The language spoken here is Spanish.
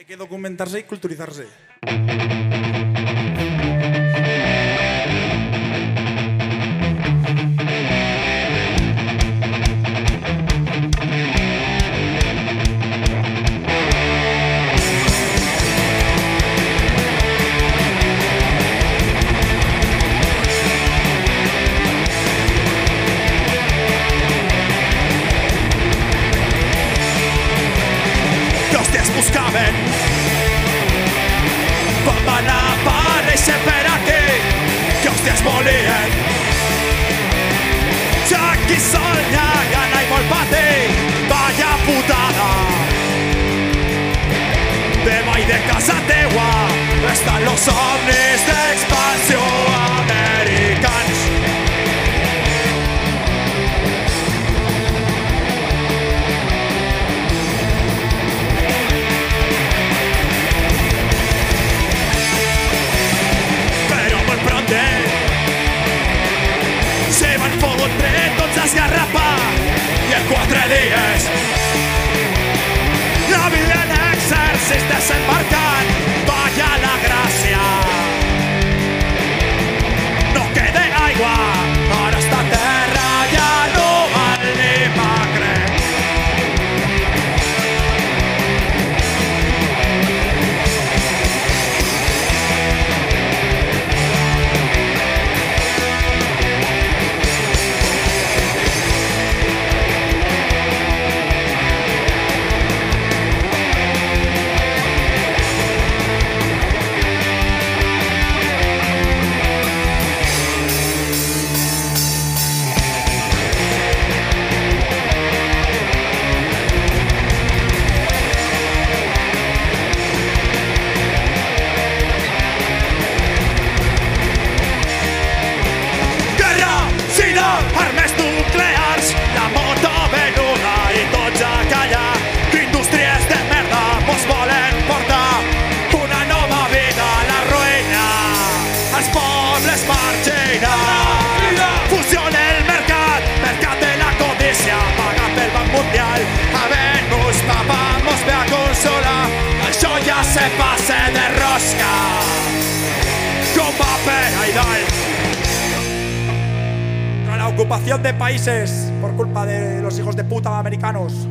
Hay que documentarse y culturizarse. Escúchame. Por mala pata desespera que yo te Txaki Taki gana ya nadie por putada. De ahí de casa te gua. Los ovnis de lleven forward, tret tots els garrapats. Pobles marxen Fusiona el mercat, mercat de la codícia, pagat pel Banc Mundial. Havent-nos papat, mos ve a consolar, això se passa de rosca. Ahí dalt. Contra la ocupación de países por culpa de los hijos de puta americanos.